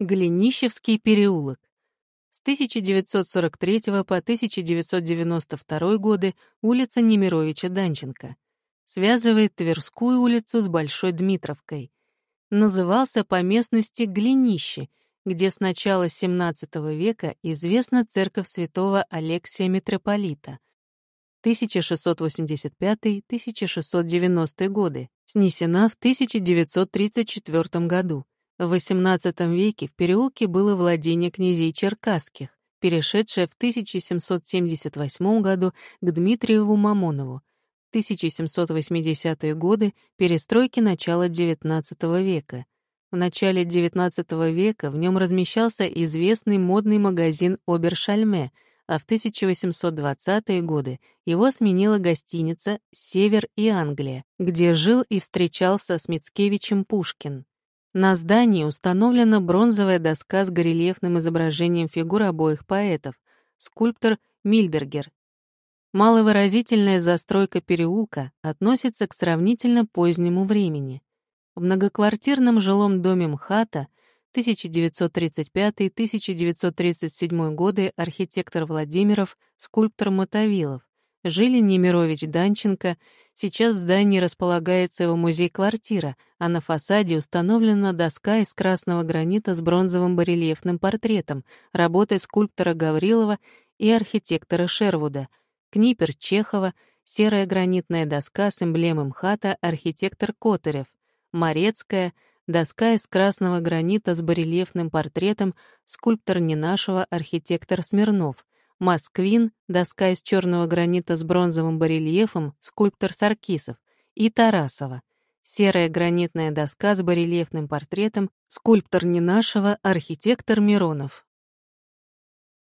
Голенищевский переулок. С 1943 по 1992 годы улица Немировича-Данченко. Связывает Тверскую улицу с Большой Дмитровкой. Назывался по местности Глинище, где с начала XVII века известна церковь святого Алексия Митрополита. 1685-1690 годы, снесена в 1934 году. В XVIII веке в переулке было владение князей Черкасских, перешедшее в 1778 году к Дмитриеву Мамонову. В 1780-е годы перестройки начала XIX века. В начале XIX века в нем размещался известный модный магазин Обершальме, а в 1820-е годы его сменила гостиница «Север и Англия», где жил и встречался с Мицкевичем Пушкин. На здании установлена бронзовая доска с горельефным изображением фигур обоих поэтов, скульптор Мильбергер. Маловыразительная застройка переулка относится к сравнительно позднему времени. В многоквартирном жилом доме МХАТа 1935-1937 годы архитектор Владимиров, скульптор Мотовилов, жили Немирович Данченко, сейчас в здании располагается его музей-квартира, а на фасаде установлена доска из красного гранита с бронзовым барельефным портретом, работой скульптора Гаврилова и архитектора Шервуда, книпер Чехова, серая гранитная доска с эмблемой МХАТа архитектор Котырев, Морецкая, доска из красного гранита с барельефным портретом скульптор Ненашева архитектор Смирнов, Москвин, доска из черного гранита с бронзовым барельефом, скульптор Саркисов, и Тарасова, серая гранитная доска с барельефным портретом, скульптор Ненашева, архитектор Миронов.